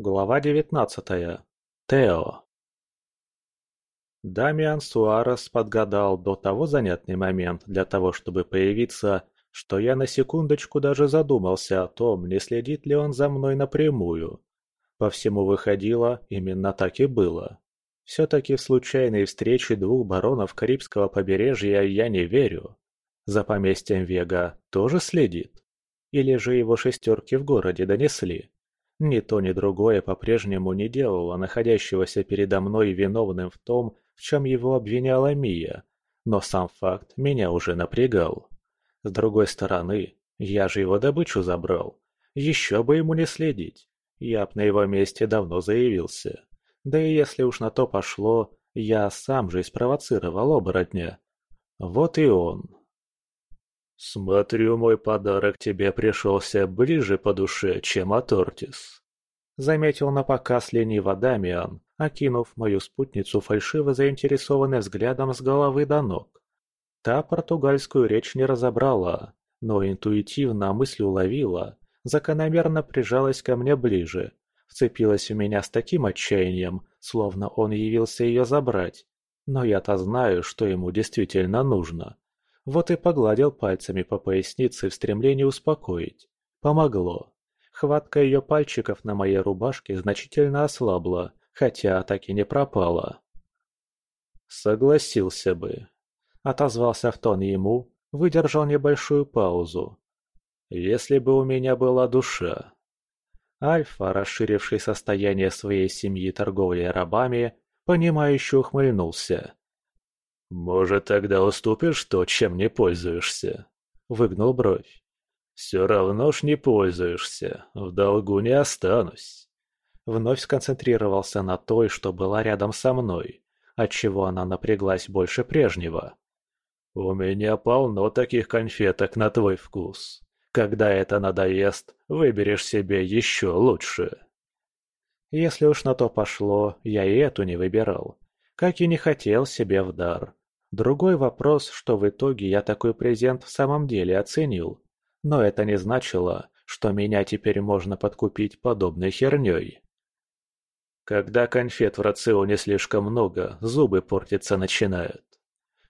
Глава девятнадцатая. Тео. Дамиан Суарес подгадал до того занятный момент для того, чтобы появиться, что я на секундочку даже задумался о том, не следит ли он за мной напрямую. По всему выходило, именно так и было. Все-таки в случайные встречи двух баронов Карибского побережья я не верю. За поместьем Вега тоже следит? Или же его шестерки в городе донесли? Ни то, ни другое по-прежнему не делало находящегося передо мной виновным в том, в чем его обвиняла Мия, но сам факт меня уже напрягал. С другой стороны, я же его добычу забрал. Еще бы ему не следить. Я б на его месте давно заявился. Да и если уж на то пошло, я сам же и спровоцировал оборотня. Вот и он. «Смотрю, мой подарок тебе пришелся ближе по душе, чем Атортис», — заметил на показ лениво Дамиан, окинув мою спутницу фальшиво заинтересованным взглядом с головы до ног. Та португальскую речь не разобрала, но интуитивно мысль уловила, закономерно прижалась ко мне ближе, вцепилась в меня с таким отчаянием, словно он явился ее забрать. Но я-то знаю, что ему действительно нужно. Вот и погладил пальцами по пояснице в стремлении успокоить. Помогло. Хватка ее пальчиков на моей рубашке значительно ослабла, хотя так и не пропала. Согласился бы. Отозвался в тон ему, выдержал небольшую паузу. Если бы у меня была душа. Альфа, расширивший состояние своей семьи торговлей рабами, понимающе ухмыльнулся. «Может, тогда уступишь то, чем не пользуешься?» — выгнул бровь. «Все равно ж не пользуешься, в долгу не останусь» вновь сконцентрировался на той, что была рядом со мной, отчего она напряглась больше прежнего. «У меня полно таких конфеток на твой вкус. Когда это надоест, выберешь себе еще лучше». Если уж на то пошло, я и эту не выбирал, как и не хотел себе в дар. Другой вопрос, что в итоге я такой презент в самом деле оценил. Но это не значило, что меня теперь можно подкупить подобной херней. Когда конфет в рационе слишком много, зубы портиться начинают.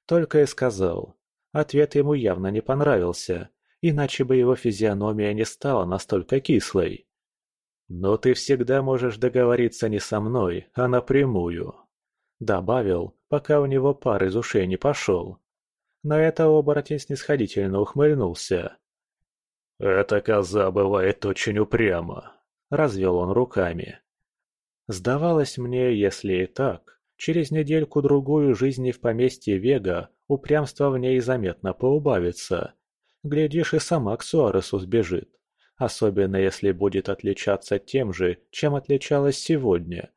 Только и сказал. Ответ ему явно не понравился, иначе бы его физиономия не стала настолько кислой. «Но ты всегда можешь договориться не со мной, а напрямую», — добавил, пока у него пар из ушей не пошел. На это оборотень снисходительно ухмыльнулся. «Эта коза бывает очень упряма», — развел он руками. Сдавалось мне, если и так, через недельку-другую жизни в поместье Вега упрямство в ней заметно поубавится. Глядишь, и сама к Суаресу сбежит. Особенно если будет отличаться тем же, чем отличалась сегодня.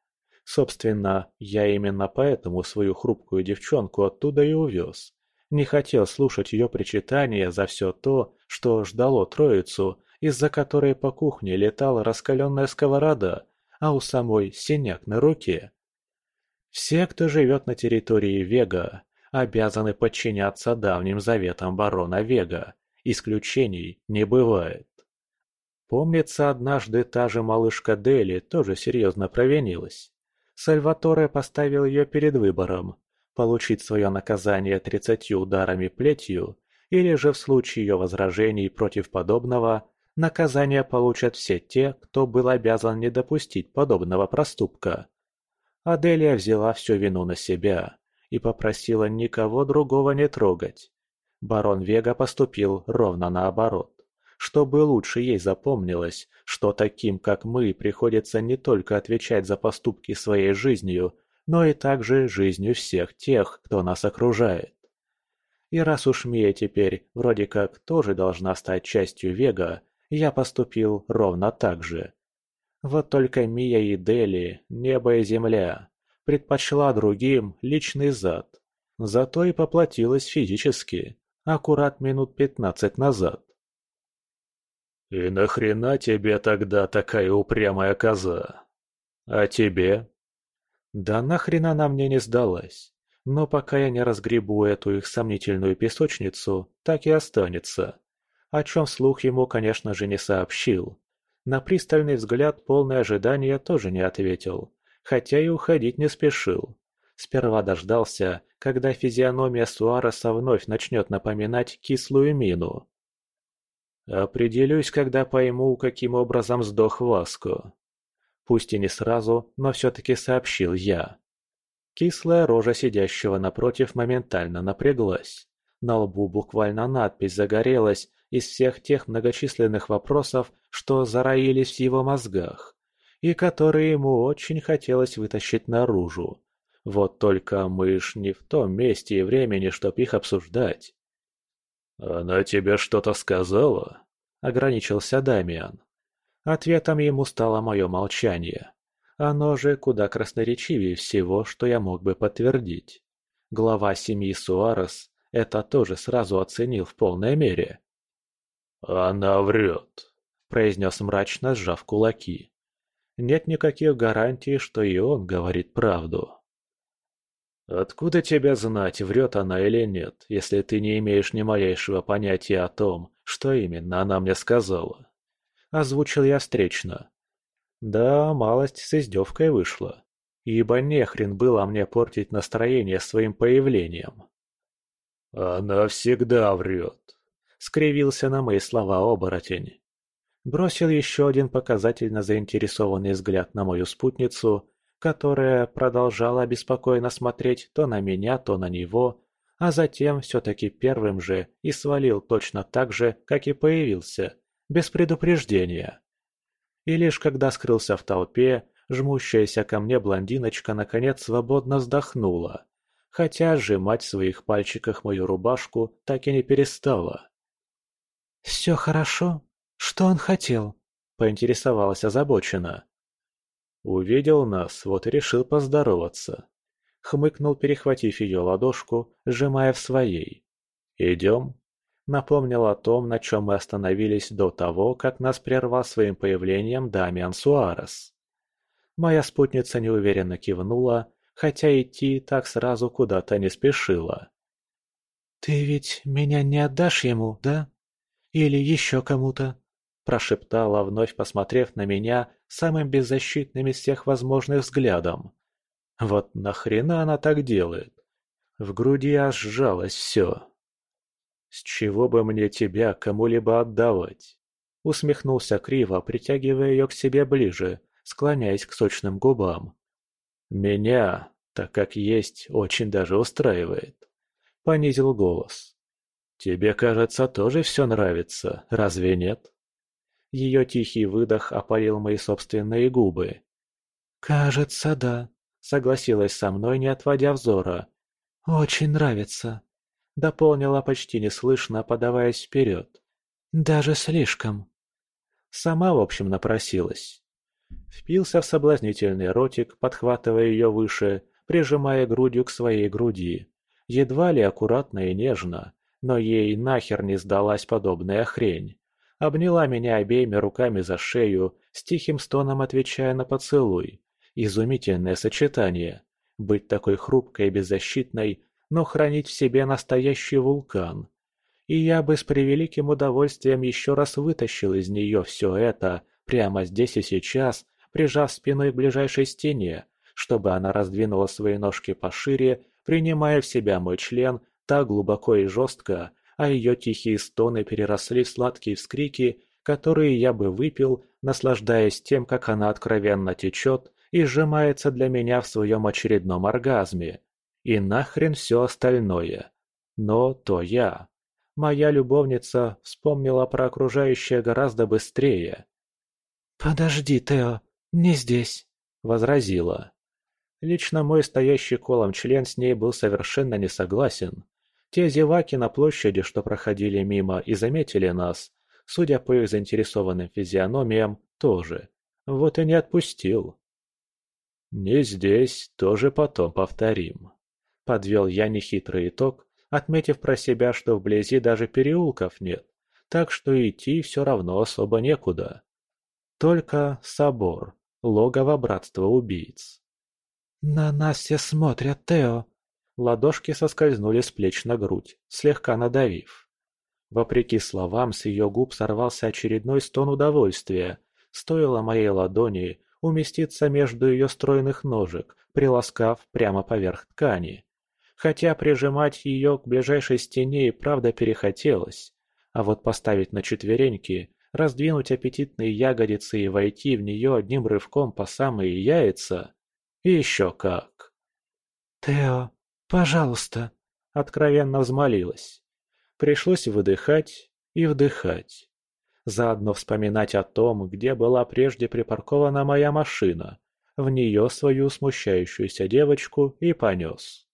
Собственно, я именно поэтому свою хрупкую девчонку оттуда и увез. Не хотел слушать ее причитания за все то, что ждало троицу, из-за которой по кухне летала раскаленная сковорода, а у самой синяк на руке. Все, кто живет на территории Вега, обязаны подчиняться давним заветам барона Вега. Исключений не бывает. Помнится, однажды та же малышка Дели тоже серьезно провинилась. Сальваторе поставил ее перед выбором – получить свое наказание тридцатью ударами плетью или же в случае ее возражений против подобного Наказание получат все те, кто был обязан не допустить подобного проступка. Аделия взяла всю вину на себя и попросила никого другого не трогать. Барон Вега поступил ровно наоборот. Чтобы лучше ей запомнилось, что таким, как мы, приходится не только отвечать за поступки своей жизнью, но и также жизнью всех тех, кто нас окружает. И раз уж Мия теперь вроде как тоже должна стать частью Вега, я поступил ровно так же. Вот только Мия и Дели, небо и земля, предпочла другим личный зад. Зато и поплатилась физически, аккурат минут пятнадцать назад. «И нахрена тебе тогда такая упрямая коза? А тебе?» «Да нахрена она мне не сдалась. Но пока я не разгребу эту их сомнительную песочницу, так и останется о чем слух ему, конечно же, не сообщил. На пристальный взгляд полное ожидания тоже не ответил, хотя и уходить не спешил. Сперва дождался, когда физиономия Суареса вновь начнет напоминать кислую мину. Определюсь, когда пойму, каким образом сдох Васко. Пусть и не сразу, но все-таки сообщил я. Кислая рожа сидящего напротив моментально напряглась. На лбу буквально надпись загорелась из всех тех многочисленных вопросов, что зароились в его мозгах, и которые ему очень хотелось вытащить наружу. Вот только мы ж не в том месте и времени, чтоб их обсуждать. «Она тебе что-то сказала?» — ограничился Дамиан. Ответом ему стало мое молчание. Оно же куда красноречивее всего, что я мог бы подтвердить. Глава семьи Суарес это тоже сразу оценил в полной мере. «Она врет», — произнес мрачно, сжав кулаки. «Нет никаких гарантий, что и он говорит правду». «Откуда тебе знать, врет она или нет, если ты не имеешь ни малейшего понятия о том, что именно она мне сказала?» Озвучил я встречно. Да, малость с издевкой вышла, ибо нехрен было мне портить настроение своим появлением. «Она всегда врет», — скривился на мои слова оборотень. Бросил еще один показательно заинтересованный взгляд на мою спутницу, которая продолжала беспокойно смотреть то на меня, то на него, а затем все-таки первым же и свалил точно так же, как и появился, без предупреждения. И лишь когда скрылся в толпе, жмущаяся ко мне блондиночка наконец свободно вздохнула хотя сжимать в своих пальчиках мою рубашку так и не перестала. «Все хорошо? Что он хотел?» – поинтересовалась озабоченно. Увидел нас, вот и решил поздороваться. Хмыкнул, перехватив ее ладошку, сжимая в своей. «Идем?» Напомнил о том, на чем мы остановились до того, как нас прервал своим появлением Дамиан Суарес. Моя спутница неуверенно кивнула, хотя идти так сразу куда-то не спешила. «Ты ведь меня не отдашь ему, да? Или еще кому-то?» Прошептала, вновь посмотрев на меня самым беззащитным из всех возможных взглядом. «Вот нахрена она так делает?» В груди аж сжалось все. «С чего бы мне тебя кому-либо отдавать?» Усмехнулся криво, притягивая ее к себе ближе, склоняясь к сочным губам. «Меня, так как есть, очень даже устраивает», — понизил голос. «Тебе, кажется, тоже все нравится, разве нет?» Ее тихий выдох опалил мои собственные губы. «Кажется, да», — согласилась со мной, не отводя взора. «Очень нравится», — дополнила почти неслышно, подаваясь вперед. «Даже слишком». Сама, в общем, напросилась. Впился в соблазнительный ротик, подхватывая ее выше, прижимая грудью к своей груди. Едва ли аккуратно и нежно, но ей нахер не сдалась подобная хрень. Обняла меня обеими руками за шею, с тихим стоном отвечая на поцелуй. Изумительное сочетание. Быть такой хрупкой и беззащитной, но хранить в себе настоящий вулкан. И я бы с превеликим удовольствием еще раз вытащил из нее все это, прямо здесь и сейчас, прижав спиной к ближайшей стене, чтобы она раздвинула свои ножки пошире, принимая в себя мой член так глубоко и жестко, а ее тихие стоны переросли в сладкие вскрики, которые я бы выпил, наслаждаясь тем, как она откровенно течет и сжимается для меня в своем очередном оргазме. И нахрен все остальное. Но то я. Моя любовница вспомнила про окружающее гораздо быстрее. «Подожди, Тео, не здесь», — возразила. Лично мой стоящий колом член с ней был совершенно не согласен. Те зеваки на площади, что проходили мимо и заметили нас, судя по их заинтересованным физиономиям, тоже. Вот и не отпустил. «Не здесь, тоже потом повторим», — подвел я нехитрый итог, отметив про себя, что вблизи даже переулков нет, так что идти все равно особо некуда. Только собор, логово братства убийц. «На нас все смотрят, Тео!» Ладошки соскользнули с плеч на грудь, слегка надавив. Вопреки словам, с ее губ сорвался очередной стон удовольствия, стоило моей ладони уместиться между ее стройных ножек, приласкав прямо поверх ткани. Хотя прижимать ее к ближайшей стене и правда перехотелось, а вот поставить на четвереньки, раздвинуть аппетитные ягодицы и войти в нее одним рывком по самые яйца – еще как. «Тео, пожалуйста», – откровенно взмолилась. Пришлось выдыхать и вдыхать. Заодно вспоминать о том, где была прежде припаркована моя машина, в нее свою смущающуюся девочку и понес.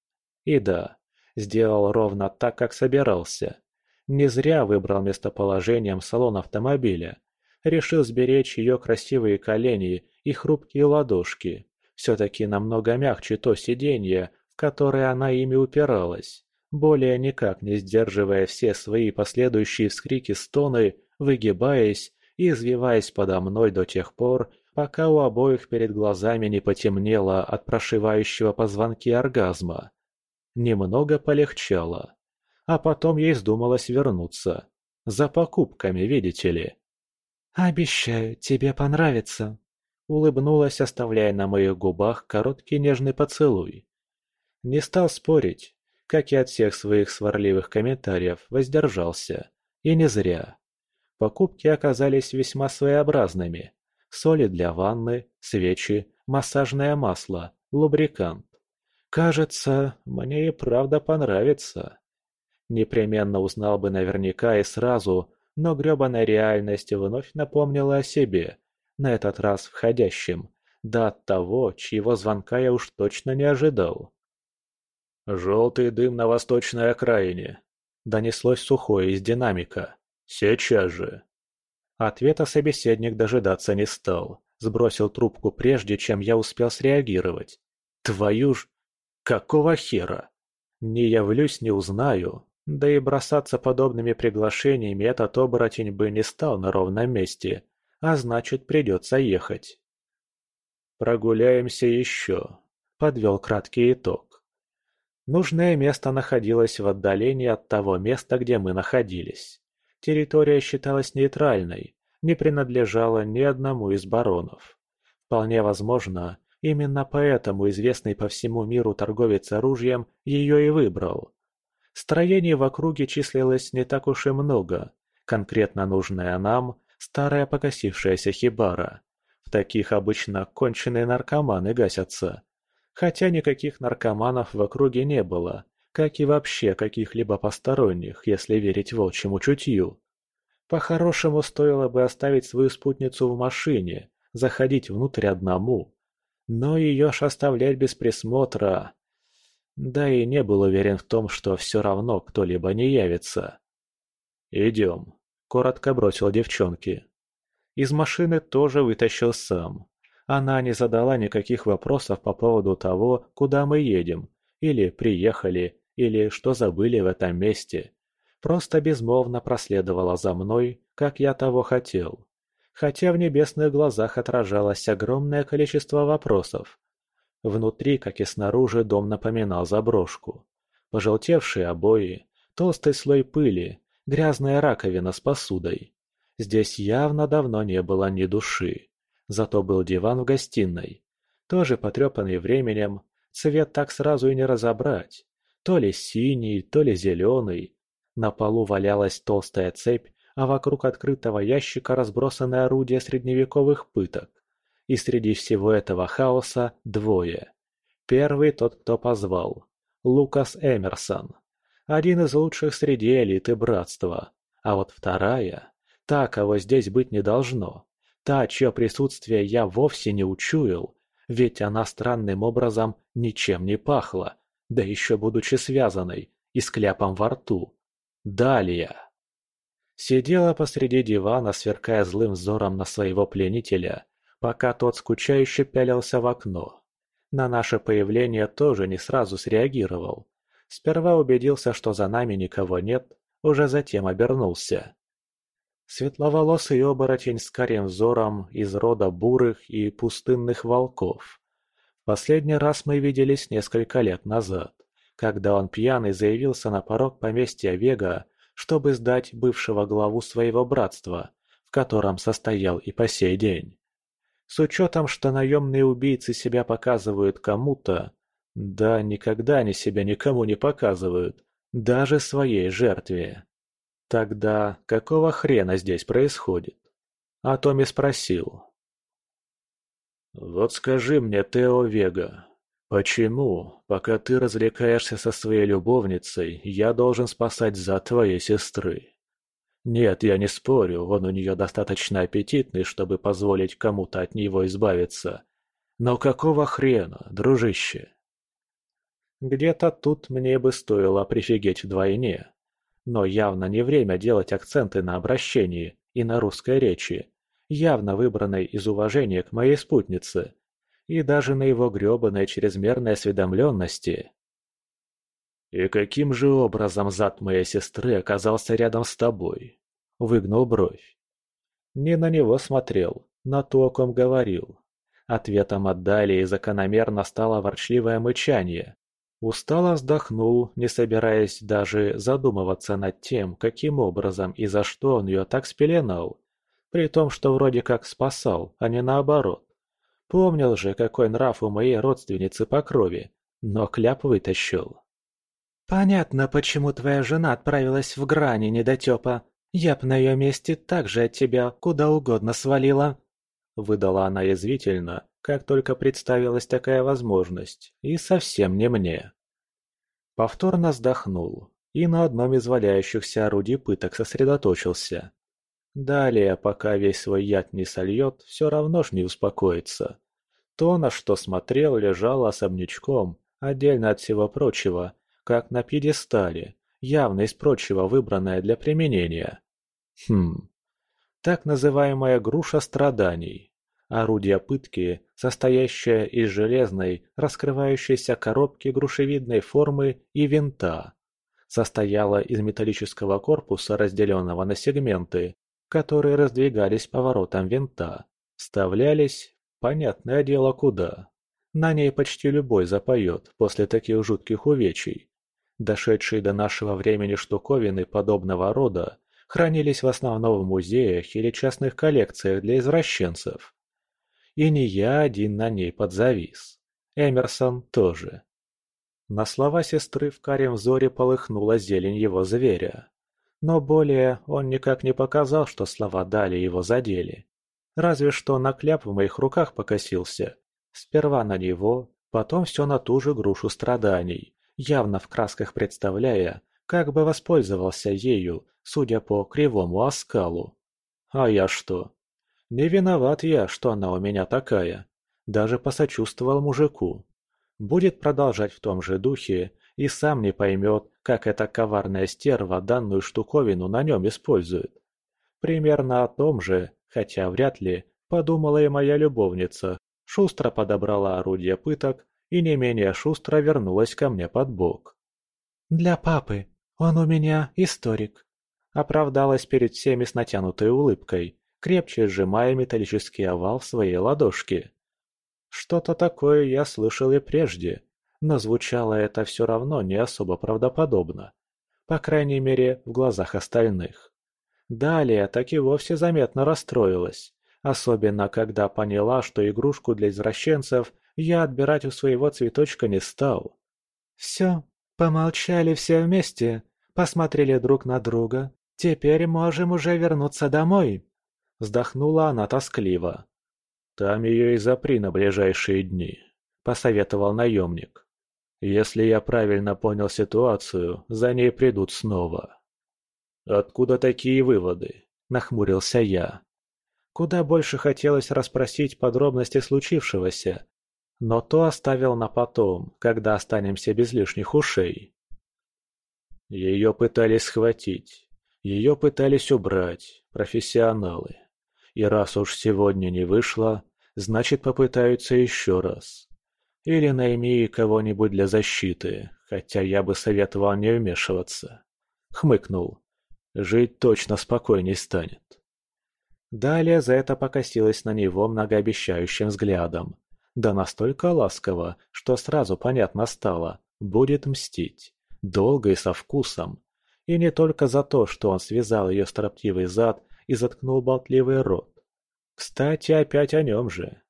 И да, сделал ровно так, как собирался. Не зря выбрал местоположением салон автомобиля. Решил сберечь ее красивые колени и хрупкие ладошки. Все-таки намного мягче то сиденье, в которое она ими упиралась, более никак не сдерживая все свои последующие вскрики-стоны, выгибаясь и извиваясь подо мной до тех пор, пока у обоих перед глазами не потемнело от прошивающего позвонки оргазма. Немного полегчало. А потом ей вздумалось вернуться. За покупками, видите ли. «Обещаю, тебе понравится», — улыбнулась, оставляя на моих губах короткий нежный поцелуй. Не стал спорить, как и от всех своих сварливых комментариев, воздержался. И не зря. Покупки оказались весьма своеобразными. Соли для ванны, свечи, массажное масло, лубрикант. Кажется, мне и правда понравится. Непременно узнал бы наверняка и сразу, но грёбаная реальность вновь напомнила о себе, на этот раз входящем, да от того, чьего звонка я уж точно не ожидал. «Желтый дым на восточной окраине», — донеслось сухое из динамика. «Сейчас же!» Ответа собеседник дожидаться не стал. Сбросил трубку прежде, чем я успел среагировать. «Твою ж... Какого хера? Не явлюсь, не узнаю. Да и бросаться подобными приглашениями этот оборотень бы не стал на ровном месте. А значит, придется ехать. «Прогуляемся еще», — подвел краткий итог. Нужное место находилось в отдалении от того места, где мы находились. Территория считалась нейтральной, не принадлежала ни одному из баронов. Вполне возможно, именно поэтому известный по всему миру торговец оружием ее и выбрал. Строений в округе числилось не так уж и много, конкретно нужная нам старая покосившаяся хибара. В таких обычно конченые наркоманы гасятся. Хотя никаких наркоманов в округе не было, как и вообще каких-либо посторонних, если верить волчьему чутью. По-хорошему стоило бы оставить свою спутницу в машине, заходить внутрь одному. Но ее ж оставлять без присмотра... Да и не был уверен в том, что все равно кто-либо не явится. «Идем», — коротко бросил девчонке. Из машины тоже вытащил сам. Она не задала никаких вопросов по поводу того, куда мы едем, или приехали, или что забыли в этом месте. Просто безмолвно проследовала за мной, как я того хотел. Хотя в небесных глазах отражалось огромное количество вопросов. Внутри, как и снаружи, дом напоминал заброшку. Пожелтевшие обои, толстый слой пыли, грязная раковина с посудой. Здесь явно давно не было ни души. Зато был диван в гостиной. Тоже потрепанный временем, цвет так сразу и не разобрать. То ли синий, то ли зеленый. На полу валялась толстая цепь, а вокруг открытого ящика разбросаны орудия средневековых пыток. И среди всего этого хаоса двое. Первый тот, кто позвал. Лукас Эмерсон. Один из лучших среди элиты братства. А вот вторая, та, кого здесь быть не должно. Та, чье присутствие я вовсе не учуял, ведь она странным образом ничем не пахла да еще будучи связанной и с кляпом во рту. Далее. Сидела посреди дивана, сверкая злым взором на своего пленителя, пока тот скучающе пялился в окно. На наше появление тоже не сразу среагировал. Сперва убедился, что за нами никого нет, уже затем обернулся. Светловолосый оборотень с карим взором из рода бурых и пустынных волков. Последний раз мы виделись несколько лет назад, когда он пьяный заявился на порог поместья Вега, чтобы сдать бывшего главу своего братства, в котором состоял и по сей день. С учетом, что наемные убийцы себя показывают кому-то, да никогда они себя никому не показывают, даже своей жертве. Тогда какого хрена здесь происходит? А Томми спросил. «Вот скажи мне, Тео Вега, почему, пока ты развлекаешься со своей любовницей, я должен спасать за твоей сестры?» Нет, я не спорю, он у нее достаточно аппетитный, чтобы позволить кому-то от него избавиться. Но какого хрена, дружище? Где-то тут мне бы стоило прифигеть вдвойне. Но явно не время делать акценты на обращении и на русской речи, явно выбранной из уважения к моей спутнице, и даже на его грёбаной чрезмерной осведомленности. «И каким же образом зад моей сестры оказался рядом с тобой?» — выгнул бровь. Не на него смотрел, на то, о ком говорил. Ответом от Далии закономерно стало ворчливое мычание. Устало вздохнул, не собираясь даже задумываться над тем, каким образом и за что он ее так спеленал. При том, что вроде как спасал, а не наоборот. Помнил же, какой нрав у моей родственницы по крови, но кляп вытащил. «Понятно, почему твоя жена отправилась в грани, недотёпа. Я б на её месте так же от тебя куда угодно свалила». Выдала она язвительно, как только представилась такая возможность, и совсем не мне. Повторно вздохнул и на одном из валяющихся орудий пыток сосредоточился. Далее, пока весь свой яд не сольет, все равно ж не успокоится. То, на что смотрел, лежало особнячком, отдельно от всего прочего, как на пьедестале, явно из прочего выбранное для применения. Хм. Так называемая груша страданий. Орудие пытки, состоящее из железной, раскрывающейся коробки грушевидной формы и винта. Состояла из металлического корпуса, разделенного на сегменты, которые раздвигались поворотом винта. Вставлялись, понятное дело куда. На ней почти любой запоет после таких жутких увечий. Дошедшие до нашего времени штуковины подобного рода хранились в основном в музеях или частных коллекциях для извращенцев. И не я один на ней подзавис. Эмерсон тоже. На слова сестры в карем взоре полыхнула зелень его зверя. Но более он никак не показал, что слова дали его задели. Разве что на кляп в моих руках покосился. Сперва на него, потом все на ту же грушу страданий явно в красках представляя, как бы воспользовался ею, судя по кривому оскалу. А я что? Не виноват я, что она у меня такая. Даже посочувствовал мужику. Будет продолжать в том же духе и сам не поймет, как эта коварная стерва данную штуковину на нем использует. Примерно о том же, хотя вряд ли, подумала и моя любовница, шустро подобрала орудие пыток и не менее шустро вернулась ко мне под бок. «Для папы. Он у меня историк», — оправдалась перед всеми с натянутой улыбкой, крепче сжимая металлический овал в своей ладошке. Что-то такое я слышал и прежде, но звучало это все равно не особо правдоподобно. По крайней мере, в глазах остальных. Далее так и вовсе заметно расстроилась, особенно когда поняла, что игрушку для извращенцев я отбирать у своего цветочка не стал. «Все, помолчали все вместе, посмотрели друг на друга. Теперь можем уже вернуться домой», — вздохнула она тоскливо. «Там ее и запри на ближайшие дни», — посоветовал наемник. «Если я правильно понял ситуацию, за ней придут снова». «Откуда такие выводы?» — нахмурился я. Куда больше хотелось расспросить подробности случившегося, но то оставил на потом, когда останемся без лишних ушей. Ее пытались схватить, ее пытались убрать, профессионалы. И раз уж сегодня не вышло, значит попытаются еще раз. Или найми кого-нибудь для защиты, хотя я бы советовал не вмешиваться. Хмыкнул. Жить точно спокойней станет. Далее за это покосилась на него многообещающим взглядом, да настолько ласково, что сразу понятно стало, будет мстить. Долго и со вкусом. И не только за то, что он связал ее строптивый зад и заткнул болтливый рот. Кстати, опять о нем же.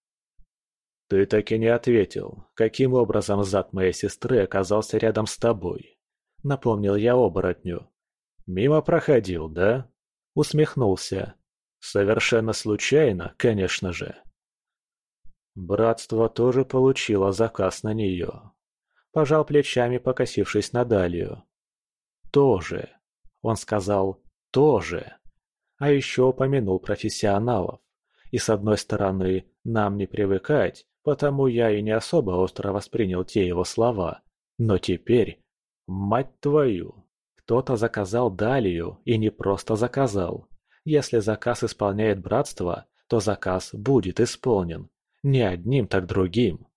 «Ты так и не ответил, каким образом зад моей сестры оказался рядом с тобой?» Напомнил я оборотню. «Мимо проходил, да?» Усмехнулся. «Совершенно случайно, конечно же». Братство тоже получило заказ на нее. Пожал плечами, покосившись на Далию. «Тоже». Он сказал «тоже». А еще упомянул профессионалов. И с одной стороны, нам не привыкать, потому я и не особо остро воспринял те его слова. Но теперь, мать твою, кто-то заказал Далию и не просто заказал. Если заказ исполняет братство, то заказ будет исполнен. Не одним, так другим.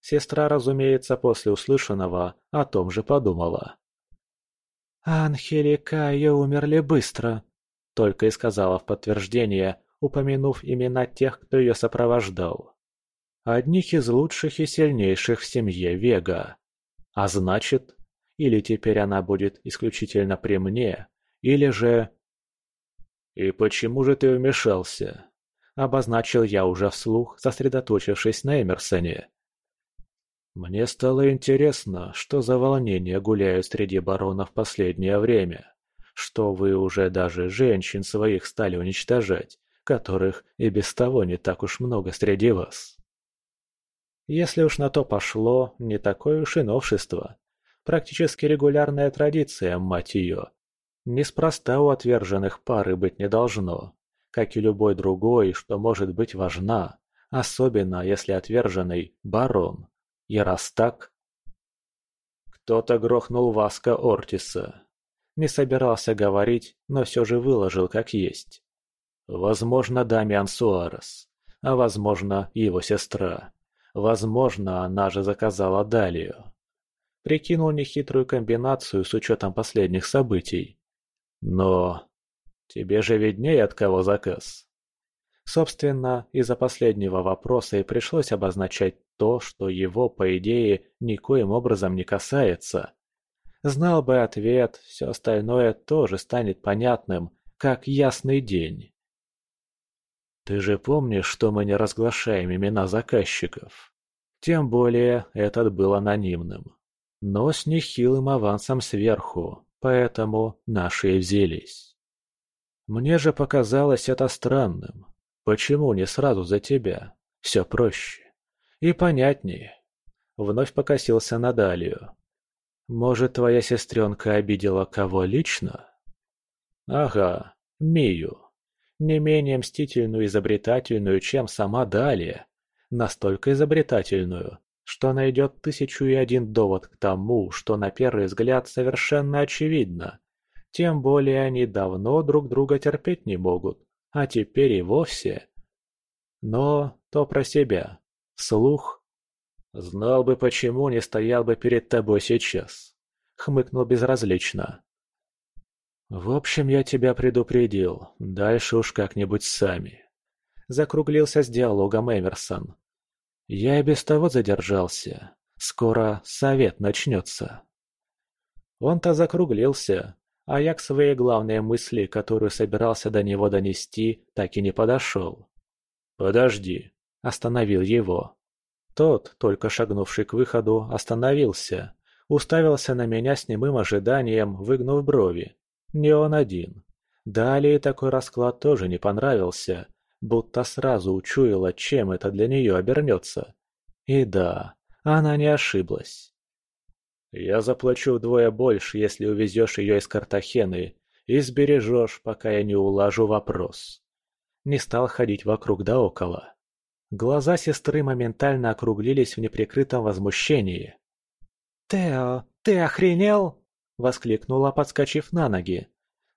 Сестра, разумеется, после услышанного о том же подумала. «Анхели и Кайо умерли быстро», — только и сказала в подтверждение, упомянув имена тех, кто ее сопровождал. Одних из лучших и сильнейших в семье Вега. А значит, или теперь она будет исключительно при мне, или же... «И почему же ты вмешался?» Обозначил я уже вслух, сосредоточившись на Эмерсоне. Мне стало интересно, что за волнения гуляют среди баронов последнее время. Что вы уже даже женщин своих стали уничтожать, которых и без того не так уж много среди вас. Если уж на то пошло, не такое уж и новшество. Практически регулярная традиция, мать ее. Неспроста у отверженных пары быть не должно как и любой другой, что может быть важна, особенно если отверженный – барон. И раз так... Кто-то грохнул Васка Ортиса. Не собирался говорить, но все же выложил как есть. Возможно, Дамиан Суарес, а возможно, его сестра. Возможно, она же заказала Далию. Прикинул нехитрую комбинацию с учетом последних событий. Но Тебе же виднее, от кого заказ. Собственно, из-за последнего вопроса и пришлось обозначать то, что его, по идее, никоим образом не касается. Знал бы ответ, все остальное тоже станет понятным, как ясный день. Ты же помнишь, что мы не разглашаем имена заказчиков? Тем более, этот был анонимным. Но с нехилым авансом сверху, поэтому наши и взялись. Мне же показалось это странным. Почему не сразу за тебя? Все проще. И понятнее. Вновь покосился на Далию. Может, твоя сестренка обидела кого лично? Ага, Мию. Не менее мстительную и изобретательную, чем сама Далия. Настолько изобретательную, что найдет тысячу и один довод к тому, что на первый взгляд совершенно очевидно. Тем более они давно друг друга терпеть не могут, а теперь и вовсе. Но то про себя. Слух. Знал бы, почему не стоял бы перед тобой сейчас. Хмыкнул безразлично. В общем, я тебя предупредил. Дальше уж как-нибудь сами. Закруглился с диалогом Эмерсон. Я и без того задержался. Скоро совет начнется. Он-то закруглился, а я к своей главной мысли, которую собирался до него донести, так и не подошел. «Подожди», – остановил его. Тот, только шагнувший к выходу, остановился, уставился на меня с немым ожиданием, выгнув брови. Не он один. Далее такой расклад тоже не понравился, будто сразу учуяла, чем это для нее обернется. И да, она не ошиблась. Я заплачу вдвое больше, если увезешь ее из Картахены и сбережешь, пока я не улажу вопрос. Не стал ходить вокруг да около. Глаза сестры моментально округлились в неприкрытом возмущении. «Тео, ты охренел?» – воскликнула, подскочив на ноги.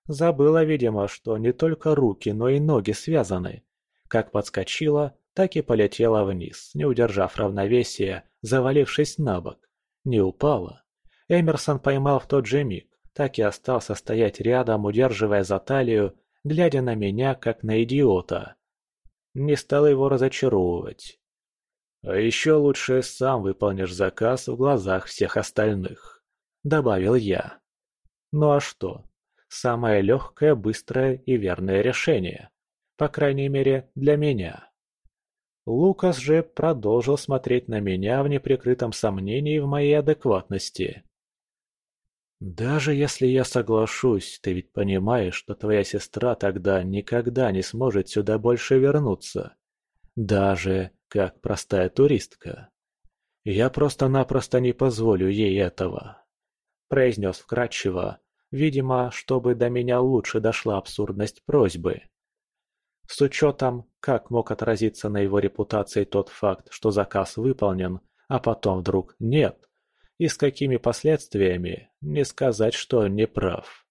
Забыла, видимо, что не только руки, но и ноги связаны. Как подскочила, так и полетела вниз, не удержав равновесия, завалившись на бок. Не упала, Эмерсон поймал в тот же миг, так и остался стоять рядом, удерживая за талию, глядя на меня, как на идиота. Не стал его разочаровывать. «А еще лучше сам выполнишь заказ в глазах всех остальных», — добавил я. «Ну а что? Самое легкое, быстрое и верное решение. По крайней мере, для меня. Лукас же продолжил смотреть на меня в неприкрытом сомнении в моей адекватности. «Даже если я соглашусь, ты ведь понимаешь, что твоя сестра тогда никогда не сможет сюда больше вернуться. Даже как простая туристка. Я просто-напросто не позволю ей этого», — произнес вкратчиво, видимо, чтобы до меня лучше дошла абсурдность просьбы. С учетом, как мог отразиться на его репутации тот факт, что заказ выполнен, а потом вдруг нет, и с какими последствиями, не сказать, что не прав.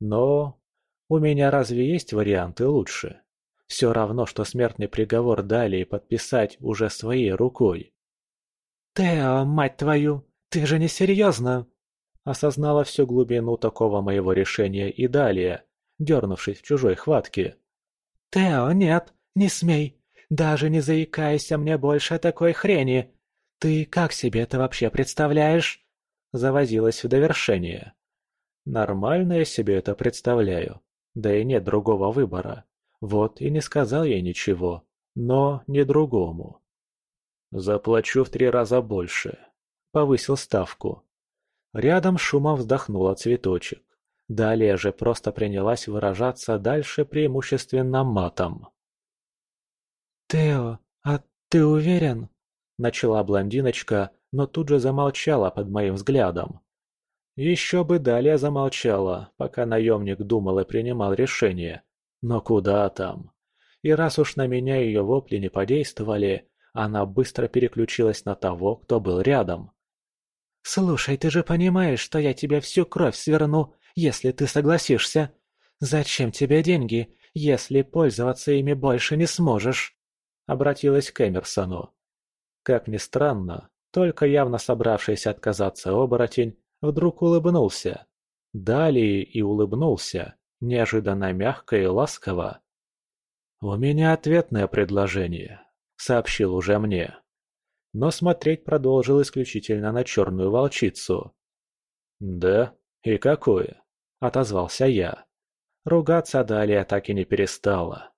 Но у меня разве есть варианты лучше? Все равно, что смертный приговор дали и подписать уже своей рукой. «Тео, мать твою, ты же не серьезно?» Осознала всю глубину такого моего решения и далее, дернувшись в чужой хватке. «Тео, нет, не смей. Даже не заикайся мне больше такой хрени. Ты как себе это вообще представляешь?» Завозилась в довершение. «Нормально я себе это представляю. Да и нет другого выбора. Вот и не сказал я ничего, но не другому. Заплачу в три раза больше. Повысил ставку. Рядом шумом вздохнула цветочек. Далее же просто принялась выражаться дальше преимущественно матом. «Тео, а ты уверен?» Начала блондиночка, но тут же замолчала под моим взглядом. Еще бы далее замолчала, пока наемник думал и принимал решение. Но куда там? И раз уж на меня ее вопли не подействовали, она быстро переключилась на того, кто был рядом. «Слушай, ты же понимаешь, что я тебе всю кровь сверну, если ты согласишься. Зачем тебе деньги, если пользоваться ими больше не сможешь?» Обратилась к Эмерсону. Как ни странно, только явно собравшийся отказаться оборотень вдруг улыбнулся. Далее и улыбнулся, неожиданно мягко и ласково. «У меня ответное предложение», — сообщил уже мне. Но смотреть продолжил исключительно на черную волчицу. «Да? И какое?» — отозвался я. Ругаться далее так и не перестала.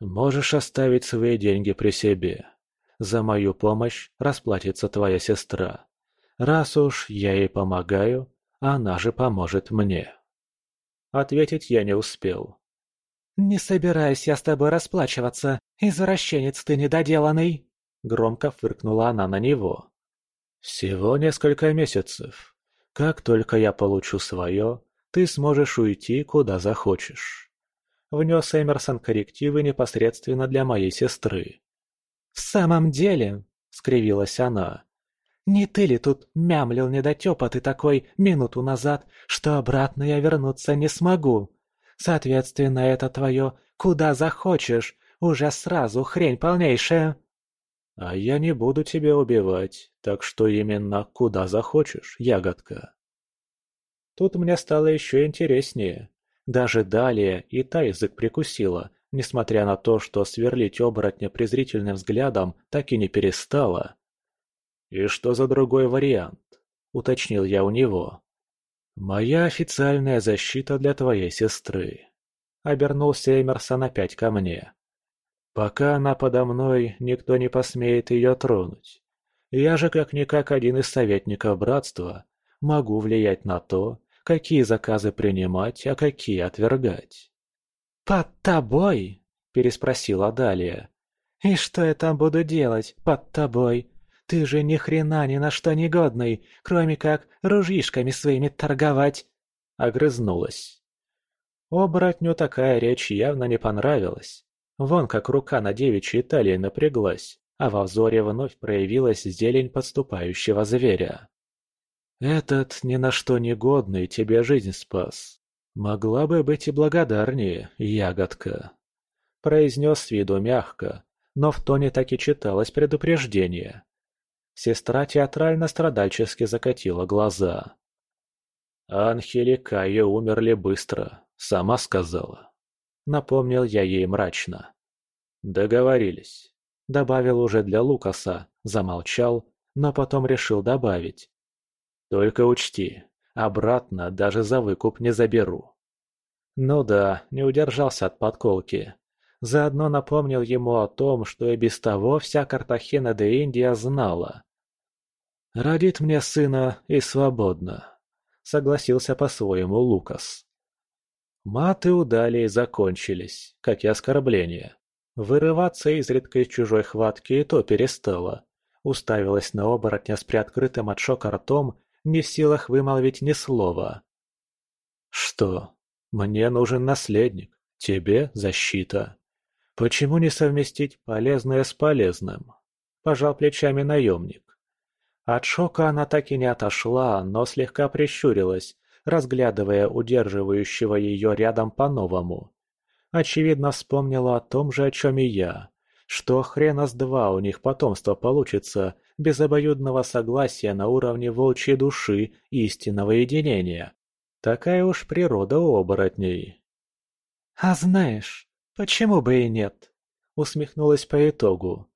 «Можешь оставить свои деньги при себе. За мою помощь расплатится твоя сестра. Раз уж я ей помогаю, она же поможет мне». Ответить я не успел. «Не собираюсь я с тобой расплачиваться, извращенец ты недоделанный!» Громко фыркнула она на него. «Всего несколько месяцев. Как только я получу свое, ты сможешь уйти, куда захочешь». Внес Эмерсон коррективы непосредственно для моей сестры. «В самом деле», — скривилась она, не ты ли тут мямлил недотёпа ты такой минуту назад, что обратно я вернуться не смогу? Соответственно, это твое «куда захочешь» уже сразу хрень полнейшая. А я не буду тебя убивать, так что именно куда захочешь, ягодка. Тут мне стало еще интереснее. Даже далее и та язык прикусила, несмотря на то, что сверлить оборотня презрительным взглядом так и не перестала. «И что за другой вариант?» – уточнил я у него. «Моя официальная защита для твоей сестры», – обернулся Эмерсон опять ко мне. «Пока она подо мной, никто не посмеет ее тронуть. Я же как-никак один из советников братства, могу влиять на то, какие заказы принимать, а какие отвергать». «Под тобой?» – переспросила Далия. «И что я там буду делать под тобой? Ты же ни хрена ни на что не годный, кроме как ружьишками своими торговать!» Огрызнулась. Оборотню такая речь явно не понравилась. Вон как рука на девичьей талии напряглась, а во взоре вновь проявилась зелень подступающего зверя. «Этот ни на что не годный тебе жизнь спас. Могла бы быть и благодарнее, ягодка», — произнес с виду мягко, но в тоне так и читалось предупреждение. Сестра театрально-страдальчески закатила глаза. «Анхели Кайо умерли быстро, сама сказала». Напомнил я ей мрачно. «Договорились», — добавил уже для Лукаса, замолчал, но потом решил добавить. «Только учти, обратно даже за выкуп не заберу. Ну да, не удержался от подколки. Заодно напомнил ему о том, что и без того вся Картахена де Индия знала. «Родит мне сына и свободно», — согласился по-своему Лукас. Маты у Далии закончились, как и оскорбления. Вырываться изредка из чужой хватки и то перестала. Уставилась на оборотня с приоткрытым от шока ртом, не в силах вымолвить ни слова. «Что? Мне нужен наследник, тебе защита. Почему не совместить полезное с полезным?» Пожал плечами наемник. От шока она так и не отошла, но слегка прищурилась, разглядывая удерживающего ее рядом по-новому. Очевидно, вспомнила о том же, о чем и я, что хрена с два у них потомство получится без обоюдного согласия на уровне волчьей души и истинного единения. Такая уж природа у оборотней. «А знаешь, почему бы и нет?» — усмехнулась по итогу.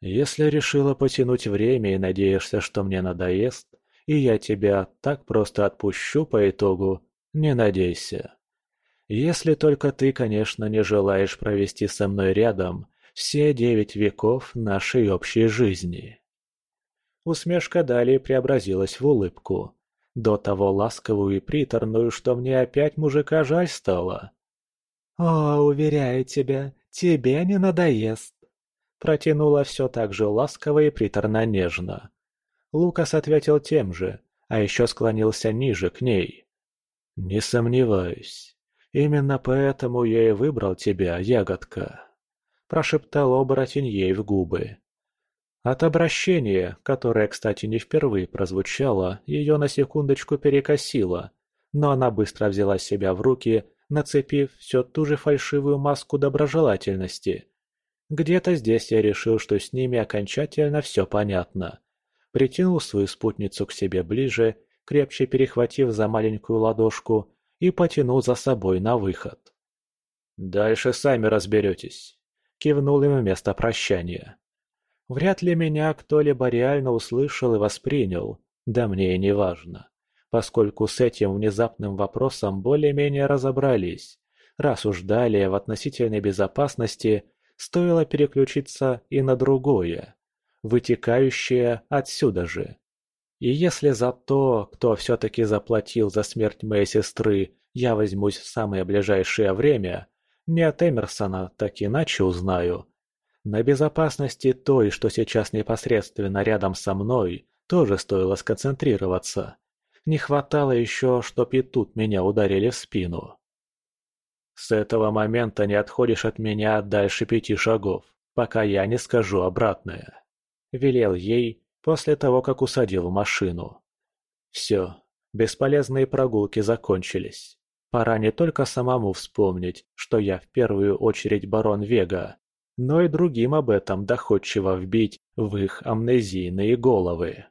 «Если решила потянуть время и надеешься, что мне надоест, и я тебя так просто отпущу по итогу, не надейся. Если только ты, конечно, не желаешь провести со мной рядом все девять веков нашей общей жизни. Усмешка далее преобразилась в улыбку, до того ласковую и приторную, что мне опять мужика жаль стало. «О, уверяю тебя, тебе не надоест!» Протянула все так же ласково и приторно-нежно. Лукас ответил тем же, а еще склонился ниже к ней. «Не сомневаюсь. Именно поэтому я и выбрал тебя, ягодка», – прошептал оборотень ей в губы. От обращения, которое, кстати, не впервые прозвучало, ее на секундочку перекосило, но она быстро взяла себя в руки, нацепив все ту же фальшивую маску доброжелательности. Где-то здесь я решил, что с ними окончательно все понятно притянул свою спутницу к себе ближе, крепче перехватив за маленькую ладошку и потянул за собой на выход. «Дальше сами разберетесь», — кивнул им вместо прощания. Вряд ли меня кто-либо реально услышал и воспринял, да мне и не важно, поскольку с этим внезапным вопросом более-менее разобрались, раз уж далее в относительной безопасности стоило переключиться и на другое вытекающее отсюда же. И если за то, кто все-таки заплатил за смерть моей сестры, я возьмусь в самое ближайшее время, не от Эмерсона, так иначе узнаю. На безопасности той, что сейчас непосредственно рядом со мной, тоже стоило сконцентрироваться. Не хватало еще, чтоб и тут меня ударили в спину. С этого момента не отходишь от меня дальше пяти шагов, пока я не скажу обратное. – велел ей после того, как усадил в машину. Все, бесполезные прогулки закончились. Пора не только самому вспомнить, что я в первую очередь барон Вега, но и другим об этом доходчиво вбить в их амнезийные головы.